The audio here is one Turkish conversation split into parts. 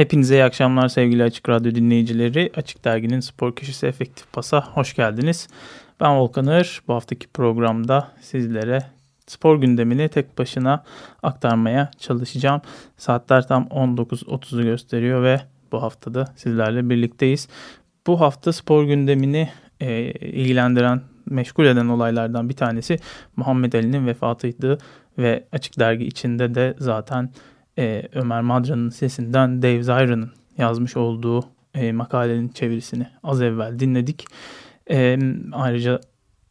Hepinize iyi akşamlar sevgili Açık Radyo dinleyicileri. Açık Dergi'nin spor köşesi Efektif Pas'a hoş geldiniz. Ben Volkan Ağır. Bu haftaki programda sizlere spor gündemini tek başına aktarmaya çalışacağım. Saatler tam 19.30'u gösteriyor ve bu haftada sizlerle birlikteyiz. Bu hafta spor gündemini e, ilgilendiren, meşgul eden olaylardan bir tanesi Muhammed Ali'nin vefatıydı ve Açık Dergi içinde de zaten e, Ömer Madra'nın sesinden Dave Zyron'ın yazmış olduğu e, makalenin çevirisini az evvel dinledik. E, ayrıca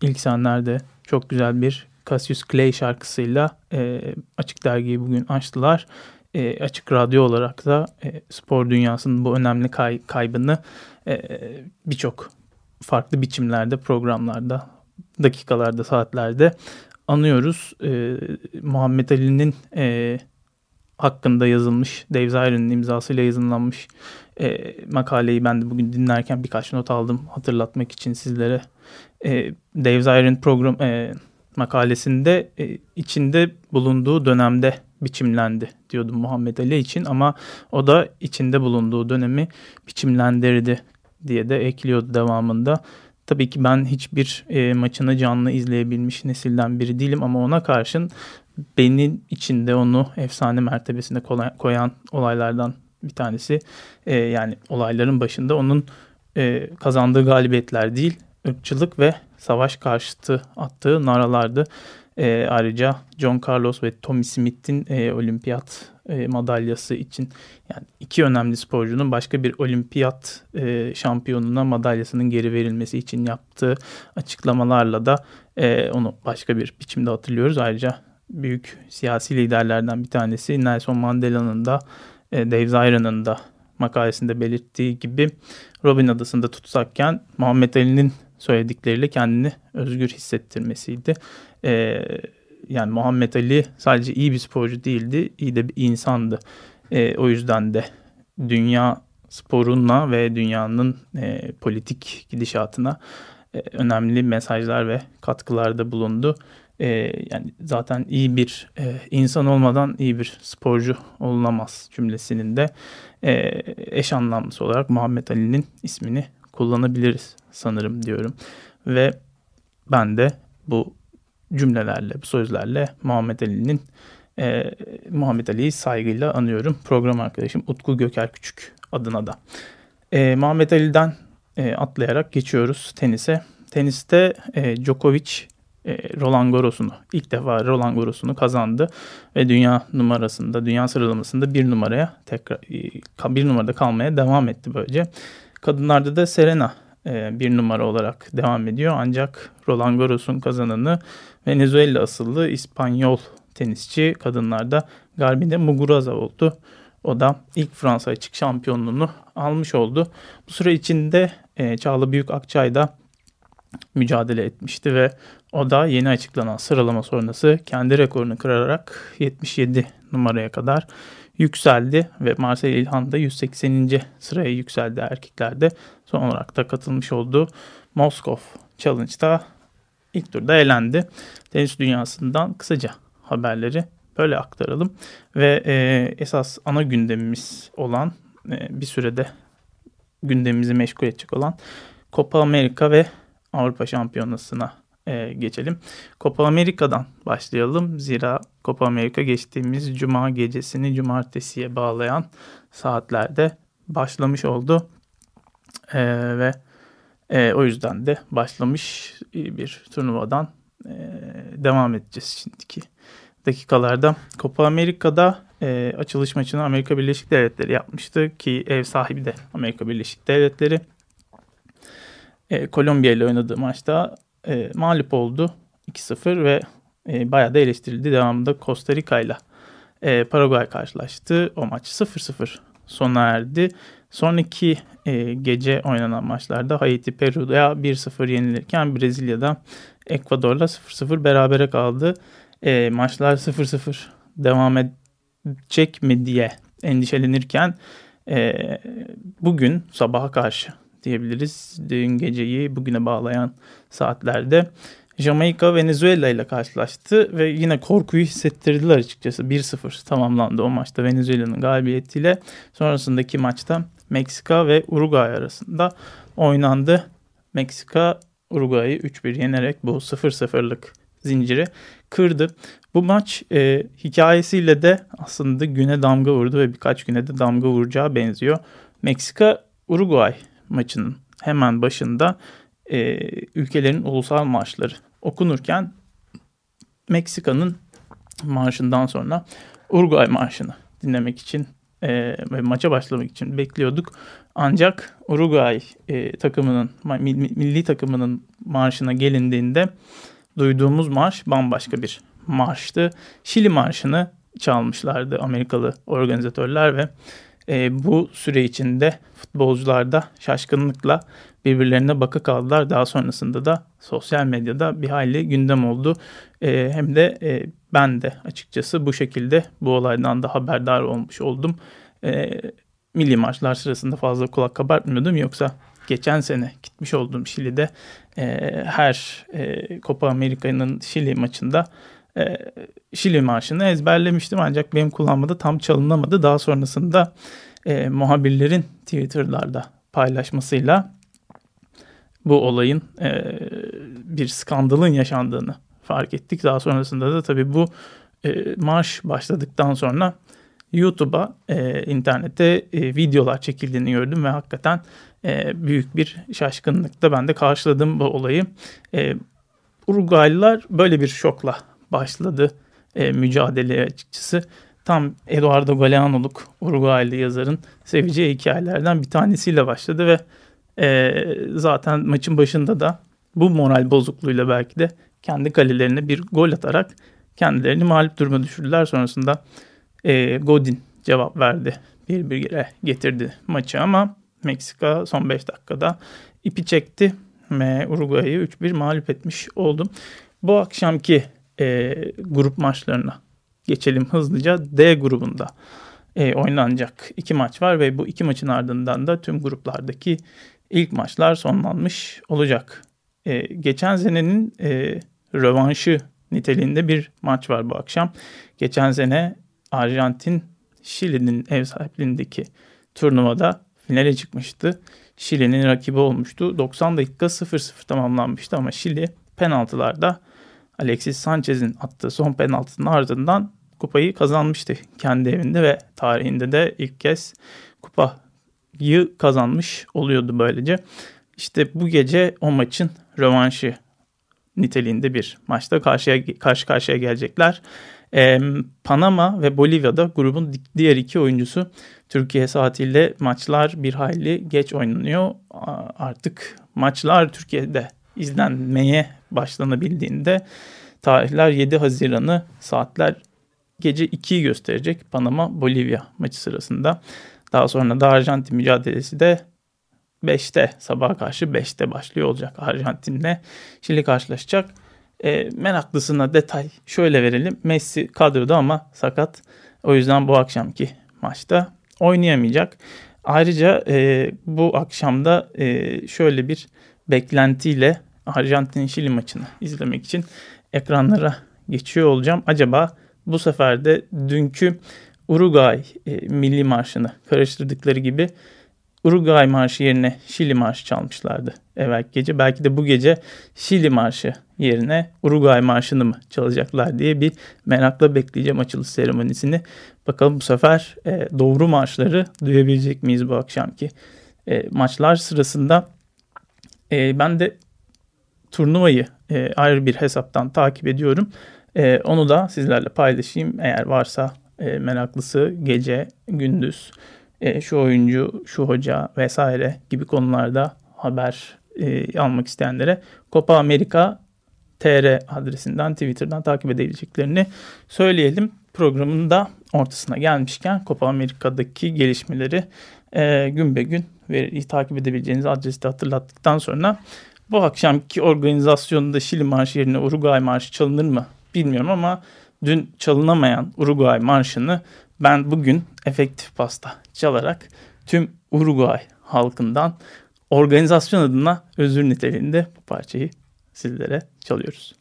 ilk senlerde çok güzel bir Cassius Clay şarkısıyla e, Açık Dergi'yi bugün açtılar e, açık radyo olarak da e, spor dünyasının bu önemli kay, kaybını e, birçok farklı biçimlerde, programlarda, dakikalarda, saatlerde anıyoruz. E, Muhammed Ali'nin e, hakkında yazılmış, Dave Zyron'ın imzasıyla yazılanmış e, makaleyi ben de bugün dinlerken birkaç not aldım hatırlatmak için sizlere. E, Dave Zyron program e, makalesinde e, içinde bulunduğu dönemde biçimlendi diyordu Muhammed Ali için ama o da içinde bulunduğu dönemi biçimlendirdi diye de ekliyordu devamında. Tabii ki ben hiçbir e, maçını canlı izleyebilmiş nesilden biri değilim ama ona karşın benim içinde onu efsane mertebesine koyan olaylardan bir tanesi. E, yani olayların başında onun e, kazandığı galibiyetler değil, ırkçılık ve savaş karşıtı attığı naralardı. E, ayrıca John Carlos ve Tommy Smith'in e, olimpiyat e, madalyası için yani iki önemli sporcunun başka bir olimpiyat e, şampiyonuna madalyasının geri verilmesi için yaptığı açıklamalarla da e, onu başka bir biçimde hatırlıyoruz. Ayrıca büyük siyasi liderlerden bir tanesi Nelson Mandela'nın da e, Dave Zyron'ın da makalesinde belirttiği gibi Robin Adası'nda tutsakken Muhammed Ali'nin söyledikleriyle kendini özgür hissettirmesiydi. E, yani Muhammed Ali sadece iyi bir sporcu değildi, iyi de bir insandı. E, o yüzden de dünya sporunla ve dünyanın e, politik gidişatına e, önemli mesajlar ve katkılarda bulundu. E, yani zaten iyi bir e, insan olmadan iyi bir sporcu olunamaz cümlesinin de e, eş anlamlısı olarak Muhammed Ali'nin ismini kullanabiliriz sanırım diyorum. Ve ben de bu cümlelerle, bu sözlerle Muhammed Ali'nin e, Muhammed Ali'yi saygıyla anıyorum. Program arkadaşım Utku Göker Küçük adına da. E, Muhammed Ali'den e, atlayarak geçiyoruz tenise. Teniste e, Djokovic Roland Garros'unu ilk defa Roland Garros'unu kazandı ve dünya numarasında, dünya sıralamasında bir numaraya tekrar e, bir numarada kalmaya devam etti böylece. Kadınlarda da Serena e, bir numara olarak devam ediyor. Ancak Roland Garros'un kazananı Venezuela asıllı İspanyol tenisçi kadınlarda Garbine Muguruza oldu. O da ilk Fransa açık şampiyonluğunu almış oldu. Bu süre içinde e, Çağla Büyük Akçay da mücadele etmişti ve o da yeni açıklanan sıralama sonrası kendi rekorunu kırarak 77 numaraya kadar yükseldi ve Marcel İlhan da 180. sıraya yükseldi erkeklerde. Son olarak da katılmış olduğu Moskov Challenge'da ilk turda elendi. Tenis dünyasından kısaca haberleri böyle aktaralım. Ve e, esas ana gündemimiz olan e, bir sürede gündemimizi meşgul edecek olan Copa Amerika ve Avrupa Şampiyonası'na e, geçelim. Copa Amerika'dan başlayalım. Zira Copa Amerika geçtiğimiz cuma gecesini cumartesiye bağlayan saatlerde başlamış oldu. E, ve e, o yüzden de başlamış bir turnuvadan e, devam edeceğiz şimdiki dakikalarda. Copa Amerika'da e, açılış maçını Amerika Birleşik Devletleri yapmıştı ki ev sahibi de Amerika Birleşik Devletleri. E, Kolombiya ile oynadığı maçta e, mağlup oldu 2-0 ve e, bayağı da eleştirildi. Devamında Costa Rica ile Paraguay karşılaştı. O maç 0-0 sona erdi. Sonraki e, gece oynanan maçlarda Haiti Peru'ya 1-0 yenilirken Brezilya'da Ekvador'la 0-0 berabere kaldı. E, maçlar 0-0 devam edecek mi diye endişelenirken e, bugün sabaha karşı diyebiliriz. Dün geceyi bugüne bağlayan saatlerde Jamaika Venezuela ile karşılaştı ve yine korkuyu hissettirdiler açıkçası. 1-0 tamamlandı o maçta Venezuela'nın galibiyetiyle. Sonrasındaki maçta Meksika ve Uruguay arasında oynandı. Meksika Uruguay'ı 3-1 yenerek bu 0-0'lık zinciri kırdı. Bu maç e, hikayesiyle de aslında güne damga vurdu ve birkaç güne de damga vuracağı benziyor. Meksika Uruguay maçının hemen başında e, ülkelerin ulusal marşları okunurken Meksika'nın marşından sonra Uruguay marşını dinlemek için e, ve maça başlamak için bekliyorduk. Ancak Uruguay e, takımının milli takımının marşına gelindiğinde duyduğumuz marş bambaşka bir marştı. Şili marşını çalmışlardı Amerikalı organizatörler ve e, bu süre içinde futbolcular da şaşkınlıkla birbirlerine baka kaldılar. Daha sonrasında da sosyal medyada bir hayli gündem oldu. E, hem de e, ben de açıkçası bu şekilde bu olaydan da haberdar olmuş oldum. E, milli maçlar sırasında fazla kulak kabartmıyordum. Yoksa geçen sene gitmiş olduğum Şili'de e, her e, Copa Amerika'nın Şili maçında e, Şili marşını ezberlemiştim ancak benim kullanmada tam çalınamadı. Daha sonrasında e, muhabirlerin Twitter'larda paylaşmasıyla bu olayın e, bir skandalın yaşandığını fark ettik. Daha sonrasında da tabii bu e, marş başladıktan sonra YouTube'a, e, internette e, videolar çekildiğini gördüm ve hakikaten e, büyük bir şaşkınlıkla ben de karşıladım bu olayı. E, Uruguaylılar böyle bir şokla başladı e, mücadeleye açıkçası. Tam Eduardo Galeano'luk Uruguaylı yazarın seveceği hikayelerden bir tanesiyle başladı ve e, zaten maçın başında da bu moral bozukluğuyla belki de kendi kalelerine bir gol atarak kendilerini mağlup duruma düşürdüler. Sonrasında e, Godin cevap verdi. Bir bir getirdi maçı ama Meksika son 5 dakikada ipi çekti ve Uruguay'ı 3-1 mağlup etmiş oldum. Bu akşamki e, grup maçlarına geçelim hızlıca. D grubunda e, oynanacak iki maç var ve bu iki maçın ardından da tüm gruplardaki ilk maçlar sonlanmış olacak. E, geçen senenin e, rövanşı niteliğinde bir maç var bu akşam. Geçen sene Arjantin Şili'nin ev sahipliğindeki turnuvada finale çıkmıştı. Şili'nin rakibi olmuştu. 90 dakika 0-0 tamamlanmıştı ama Şili penaltılarda Alexis Sanchez'in attığı son penaltının ardından kupayı kazanmıştı kendi evinde ve tarihinde de ilk kez kupayı kazanmış oluyordu böylece. İşte bu gece o maçın rövanşı niteliğinde bir maçta karşıya karşı karşıya gelecekler. Ee, Panama ve Bolivya'da grubun diğer iki oyuncusu Türkiye saatiyle maçlar bir hayli geç oynanıyor. Artık maçlar Türkiye'de izlenmeye başlanabildiğinde tarihler 7 Haziran'ı saatler gece 2'yi gösterecek Panama Bolivya maçı sırasında. Daha sonra da Arjantin mücadelesi de 5'te sabaha karşı 5'te başlıyor olacak Arjantin'le. Şili karşılaşacak. E, meraklısına detay şöyle verelim. Messi kadroda ama sakat. O yüzden bu akşamki maçta oynayamayacak. Ayrıca e, bu akşamda e, şöyle bir beklentiyle Arjantin-Şili maçını izlemek için ekranlara geçiyor olacağım. Acaba bu sefer de dünkü Uruguay e, milli marşını karıştırdıkları gibi Uruguay marşı yerine Şili marşı çalmışlardı evvel gece. Belki de bu gece Şili marşı yerine Uruguay marşını mı çalacaklar diye bir merakla bekleyeceğim açılış seremonisini. Bakalım bu sefer e, doğru marşları duyabilecek miyiz bu akşamki e, maçlar sırasında. E, ben de turnuvayı e, ayrı bir hesaptan takip ediyorum. E, onu da sizlerle paylaşayım. Eğer varsa e, meraklısı gece, gündüz, e, şu oyuncu, şu hoca vesaire gibi konularda haber e, almak isteyenlere Copa America tr adresinden Twitter'dan takip edebileceklerini söyleyelim. Programın da ortasına gelmişken Copa Amerika'daki gelişmeleri e, gün be gün ve takip edebileceğiniz adresi de hatırlattıktan sonra bu akşamki organizasyonda Şili Marşı yerine Uruguay Marşı çalınır mı bilmiyorum ama dün çalınamayan Uruguay Marşı'nı ben bugün efektif pasta çalarak tüm Uruguay halkından organizasyon adına özür niteliğinde bu parçayı sizlere çalıyoruz.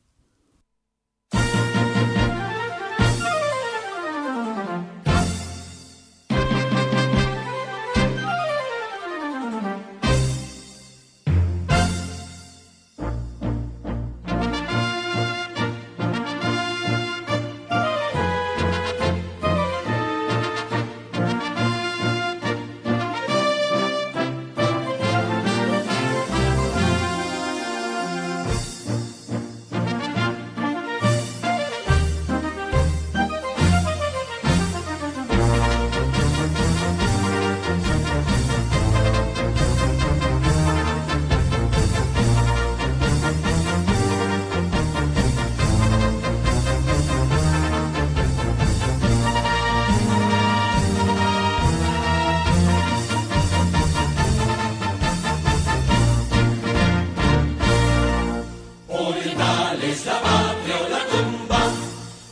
Monumental la patria o la tumba,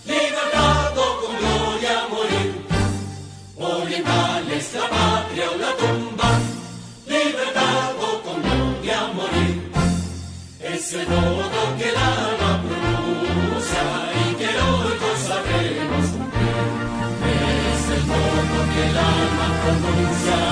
libertado con gloria a morir. Monumental es la patria o la tumba, libertado con gloria a morir. Es el modo que el alma pronuncia y que hoy consagremos cumplir. Es el modo que el alma pronuncia.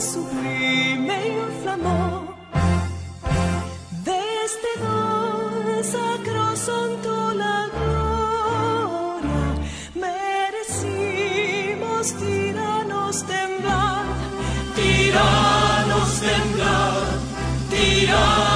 sublime inflamó. Desde este don sacro santo la gloria, merecimos tiranos temblar, tiranos temblar, tiranos.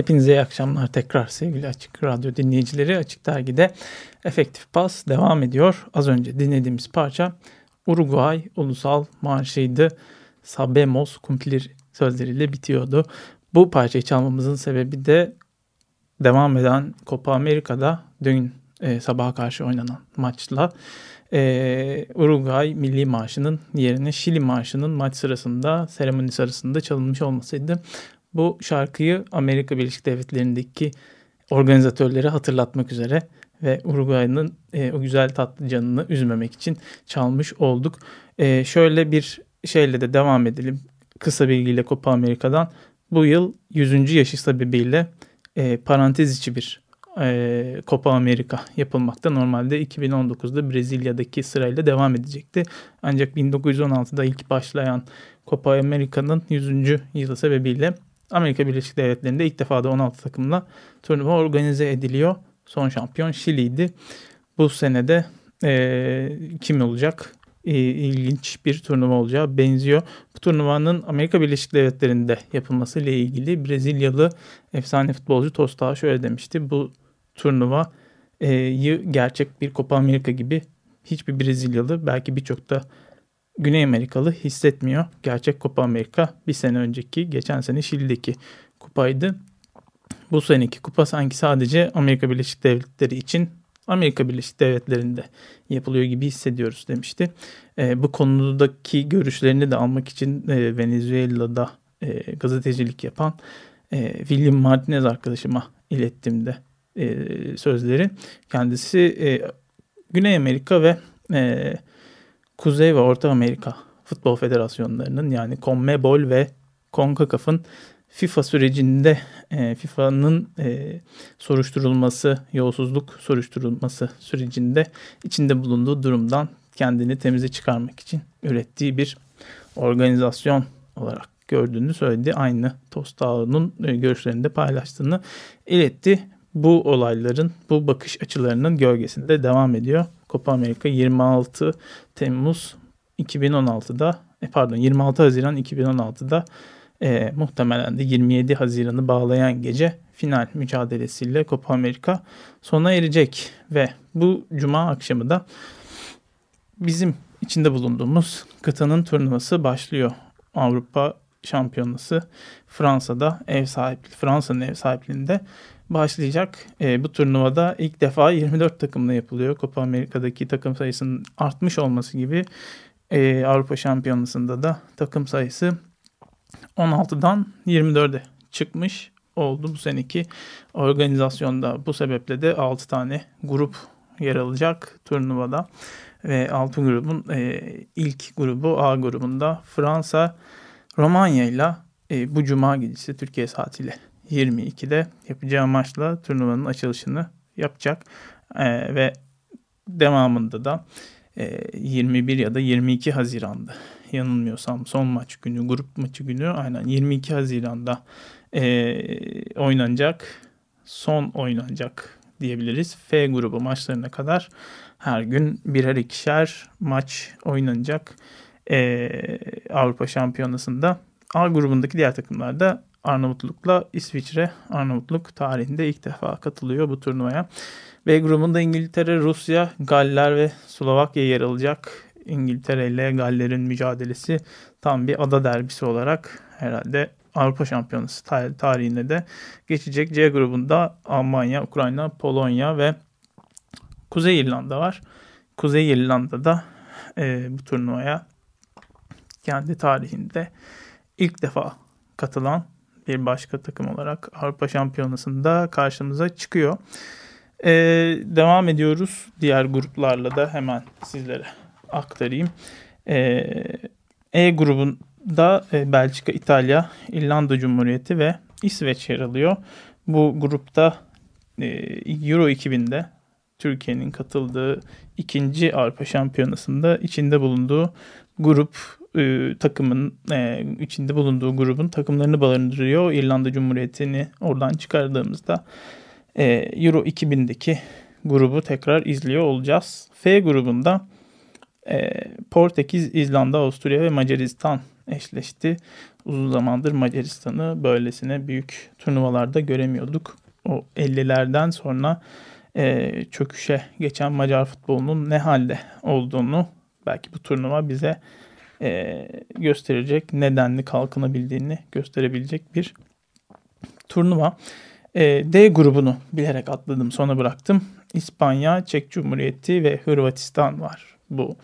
Hepinize iyi akşamlar tekrar sevgili Açık Radyo dinleyicileri. Açık Dergi'de Efektif Pas devam ediyor. Az önce dinlediğimiz parça Uruguay Ulusal Marşı'ydı. Sabemos Cumplir sözleriyle bitiyordu. Bu parçayı çalmamızın sebebi de devam eden Copa Amerika'da dün e, sabaha karşı oynanan maçla e, Uruguay Milli Marşı'nın yerine Şili Marşı'nın maç sırasında seremoni sırasında çalınmış olmasıydı. Bu şarkıyı Amerika Birleşik Devletleri'ndeki organizatörleri hatırlatmak üzere ve Uruguay'ın e, o güzel tatlı canını üzmemek için çalmış olduk. E, şöyle bir şeyle de devam edelim. Kısa bilgiyle Copa Amerika'dan. Bu yıl 100. yaşı sebebiyle e, parantez içi bir e, Copa Amerika yapılmakta. Normalde 2019'da Brezilya'daki sırayla devam edecekti. Ancak 1916'da ilk başlayan Copa Amerika'nın 100. yılı sebebiyle Amerika Birleşik Devletleri'nde ilk defa da 16 takımla turnuva organize ediliyor. Son şampiyon Şili'ydi. Bu senede e, kim olacak? E, ilginç bir turnuva olacağı benziyor. Bu turnuvanın Amerika Birleşik Devletleri'nde yapılması ile ilgili Brezilyalı efsane futbolcu Tostao şöyle demişti. Bu turnuvayı gerçek bir Copa Amerika gibi hiçbir Brezilyalı belki birçok da Güney Amerikalı hissetmiyor. Gerçek Copa Amerika bir sene önceki, geçen sene Şili'deki kupaydı. Bu seneki kupa sanki sadece Amerika Birleşik Devletleri için Amerika Birleşik Devletleri'nde yapılıyor gibi hissediyoruz demişti. E, bu konudaki görüşlerini de almak için e, Venezuela'da e, gazetecilik yapan e, William Martinez arkadaşıma ilettim de e, sözleri. Kendisi e, Güney Amerika ve e, Kuzey ve Orta Amerika Futbol Federasyonlarının yani CONMEBOL ve CONCACAF'ın FIFA sürecinde e, FIFA'nın e, soruşturulması, yolsuzluk soruşturulması sürecinde içinde bulunduğu durumdan kendini temize çıkarmak için ürettiği bir organizasyon olarak gördüğünü söyledi. Aynı Tostağ'ın e, görüşlerinde paylaştığını iletti. Bu olayların, bu bakış açılarının gölgesinde devam ediyor. Copa Amerika 26 Temmuz 2016'da, e, pardon 26 Haziran 2016'da e, muhtemelen de 27 Haziran'ı bağlayan gece final mücadelesiyle Copa Amerika sona erecek ve bu cuma akşamı da bizim içinde bulunduğumuz kıtanın turnuvası başlıyor. Avrupa Şampiyonası Fransa'da ev sahipliği, Fransa'nın ev sahipliğinde başlayacak. E, bu turnuvada ilk defa 24 takımla yapılıyor. Copa Amerika'daki takım sayısının artmış olması gibi e, Avrupa Şampiyonası'nda da takım sayısı 16'dan 24'e çıkmış oldu bu seneki organizasyonda. Bu sebeple de 6 tane grup yer alacak turnuvada. Ve 6 grubun e, ilk grubu A grubunda Fransa Romanya ile e, bu cuma gecesi Türkiye saatiyle 22'de yapacağı maçla turnuvanın açılışını yapacak. E, ve devamında da e, 21 ya da 22 Haziran'da yanılmıyorsam son maç günü, grup maçı günü aynen 22 Haziran'da e, oynanacak. Son oynanacak diyebiliriz. F grubu maçlarına kadar her gün birer ikişer maç oynanacak e, Avrupa Şampiyonası'nda. A grubundaki diğer takımlar da Arnavutluk'la İsviçre Arnavutluk tarihinde ilk defa katılıyor bu turnuvaya. B grubunda İngiltere, Rusya, Galler ve Slovakya yer alacak. İngiltere ile Galler'in mücadelesi tam bir ada derbisi olarak herhalde Avrupa Şampiyonası tarihinde de geçecek. C grubunda Almanya, Ukrayna, Polonya ve Kuzey İrlanda var. Kuzey İrlanda'da e, bu turnuvaya kendi tarihinde ilk defa katılan bir başka takım olarak Avrupa Şampiyonası'nda karşımıza çıkıyor. Ee, devam ediyoruz diğer gruplarla da hemen sizlere aktarayım. Ee, e grubunda e, Belçika, İtalya, İrlanda Cumhuriyeti ve İsveç yer alıyor. Bu grupta e, Euro 2000'de Türkiye'nin katıldığı ikinci Avrupa Şampiyonası'nda içinde bulunduğu grup e, takımın e, içinde bulunduğu grubun takımlarını barındırıyor. İrlanda Cumhuriyeti'ni oradan çıkardığımızda e, Euro 2000'deki grubu tekrar izliyor olacağız. F grubunda e, Portekiz, İzlanda, Avusturya ve Macaristan eşleşti. Uzun zamandır Macaristan'ı böylesine büyük turnuvalarda göremiyorduk. O 50'lerden sonra e, çöküşe geçen Macar futbolunun ne halde olduğunu belki bu turnuva bize e, gösterecek, nedenli kalkınabildiğini gösterebilecek bir turnuva. E, D grubunu bilerek atladım, sona bıraktım. İspanya, Çek Cumhuriyeti ve Hırvatistan var bu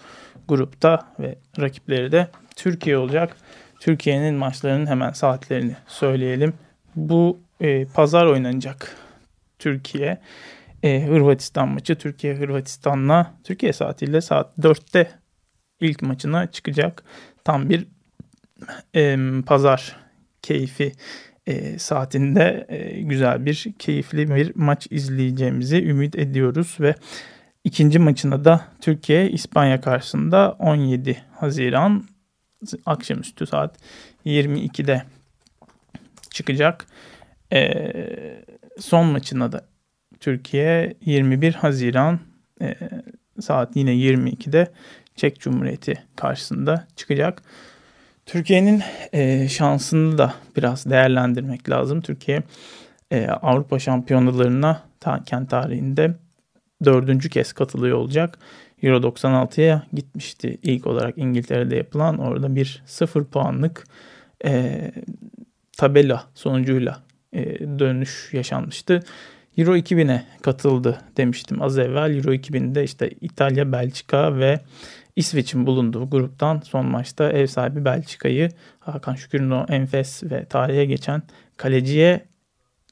grupta ve rakipleri de Türkiye olacak. Türkiye'nin maçlarının hemen saatlerini söyleyelim. Bu e, pazar oynanacak Türkiye e, Hırvatistan maçı. Türkiye Hırvatistan'la Türkiye saatiyle saat 4'te ilk maçına çıkacak. Tam bir e, pazar keyfi e, saatinde e, güzel bir keyifli bir maç izleyeceğimizi ümit ediyoruz ve ikinci maçına da Türkiye İspanya karşısında 17 Haziran akşamüstü saat 22'de çıkacak. E, son maçına da Türkiye 21 Haziran e, saat yine 22'de Çek Cumhuriyeti karşısında çıkacak. Türkiye'nin e, şansını da biraz değerlendirmek lazım. Türkiye e, Avrupa şampiyonalarına ta, kent tarihinde dördüncü kez katılıyor olacak. Euro 96'ya gitmişti ilk olarak İngiltere'de yapılan. Orada bir sıfır puanlık e, tabela sonucuyla e, dönüş yaşanmıştı. Euro 2000'e katıldı demiştim az evvel. Euro 2000'de işte İtalya, Belçika ve İsveç'in bulunduğu gruptan son maçta ev sahibi Belçika'yı Hakan Şükür'ün o enfes ve tarihe geçen kaleciye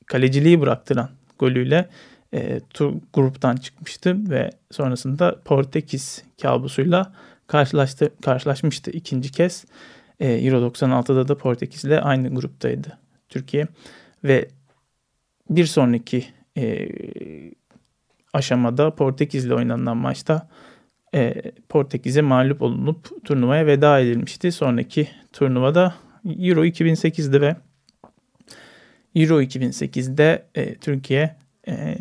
kaleciliği bıraktıran golüyle e, tur, gruptan çıkmıştı ve sonrasında Portekiz kabusuyla karşılaştı, karşılaşmıştı ikinci kez. E, Euro 96'da da Portekiz'le aynı gruptaydı Türkiye ve bir sonraki e, aşamada Portekiz'le oynanan maçta e, Portekiz'e mağlup olunup turnuvaya veda edilmişti. Sonraki turnuvada Euro 2008'de ve Euro 2008'de e, Türkiye e,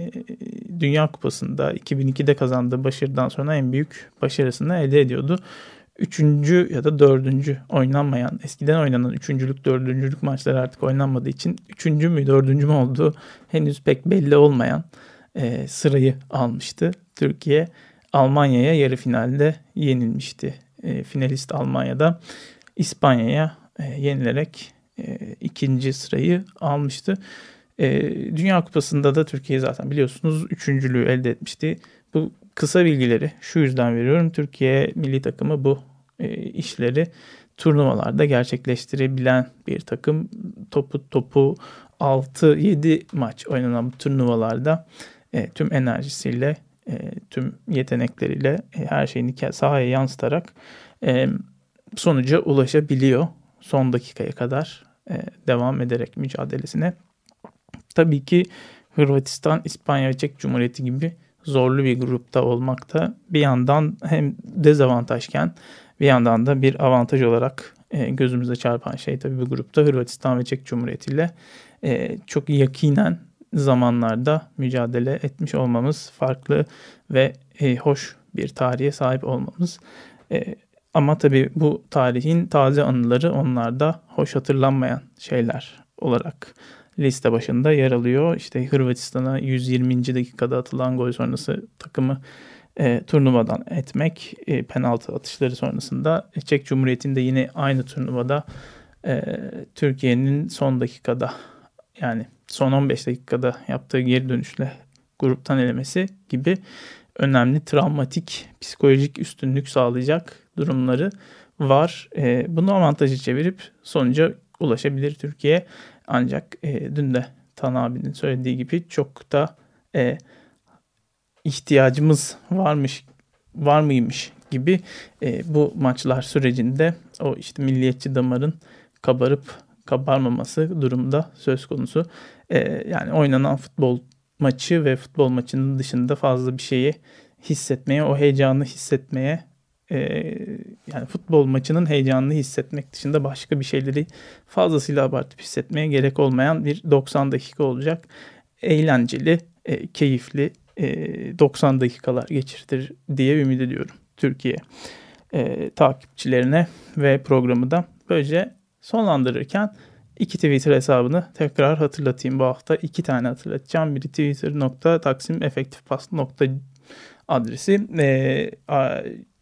Dünya Kupası'nda 2002'de kazandığı başarıdan sonra en büyük başarısını elde ediyordu. Üçüncü ya da dördüncü oynanmayan, eskiden oynanan üçüncülük, dördüncülük maçları artık oynanmadığı için üçüncü mü, dördüncü mü olduğu henüz pek belli olmayan e, sırayı almıştı. Türkiye Almanya'ya yarı finalde yenilmişti. E, finalist Almanya'da İspanya'ya e, yenilerek e, ikinci sırayı almıştı. E, Dünya Kupası'nda da Türkiye zaten biliyorsunuz üçüncülüğü elde etmişti. Bu kısa bilgileri şu yüzden veriyorum. Türkiye milli takımı bu e, işleri turnuvalarda gerçekleştirebilen bir takım. Topu topu 6-7 maç oynanan bu turnuvalarda e, tüm enerjisiyle, e, tüm yetenekleriyle e, her şeyini sahaya yansıtarak e, sonuca ulaşabiliyor. Son dakikaya kadar e, devam ederek mücadelesine. Tabii ki Hırvatistan, İspanya ve Çek Cumhuriyeti gibi zorlu bir grupta olmak da bir yandan hem dezavantajken bir yandan da bir avantaj olarak e, gözümüze çarpan şey tabii bu grupta Hırvatistan ve Çek Cumhuriyeti ile e, çok yakinen zamanlarda mücadele etmiş olmamız farklı ve e, hoş bir tarihe sahip olmamız. E, ama tabii bu tarihin taze anıları onlarda hoş hatırlanmayan şeyler olarak liste başında yer alıyor. İşte Hırvatistan'a 120. dakikada atılan gol sonrası takımı e, turnuvadan etmek, e, penaltı atışları sonrasında e, Çek Cumhuriyeti'nde yine aynı turnuvada e, Türkiye'nin son dakikada yani son 15 dakikada yaptığı geri dönüşle gruptan elemesi gibi önemli travmatik psikolojik üstünlük sağlayacak durumları var. E, bunu avantajı çevirip sonuca ulaşabilir Türkiye. Ancak e, dün de Tan abinin söylediği gibi çok da e, ihtiyacımız varmış var mıymış gibi e, bu maçlar sürecinde o işte milliyetçi damarın kabarıp kabarmaması durumda söz konusu. E, yani oynanan futbol maçı ve futbol maçının dışında fazla bir şeyi hissetmeye, o heyecanı hissetmeye e, yani futbol maçının heyecanını hissetmek dışında başka bir şeyleri fazlasıyla abartıp hissetmeye gerek olmayan bir 90 dakika olacak. Eğlenceli, e, keyifli e, 90 dakikalar geçirtir diye ümit ediyorum Türkiye e, takipçilerine ve programı da böylece sonlandırırken iki Twitter hesabını tekrar hatırlatayım. Bu hafta iki tane hatırlatacağım. Biri twitter.taksimefektifpas.com adresi. E,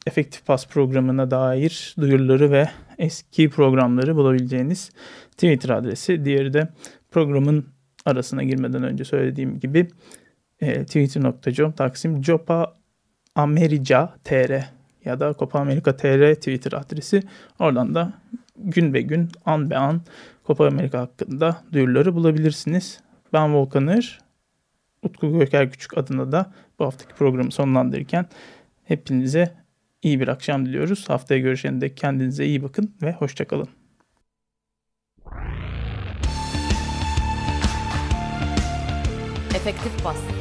Efektif Pas programına dair duyuruları ve eski programları bulabileceğiniz Twitter adresi. Diğeri de programın arasına girmeden önce söylediğim gibi e, twitter.com taksim Copa America TR ya da Copa America TR Twitter adresi. Oradan da gün be gün, an be an Copa America hakkında duyuruları bulabilirsiniz. Ben Volkanır. Utku Göker Küçük adına da bu haftaki programı sonlandırırken hepinize iyi bir akşam diliyoruz. Haftaya görüşene dek kendinize iyi bakın ve hoşçakalın. Efektif Bas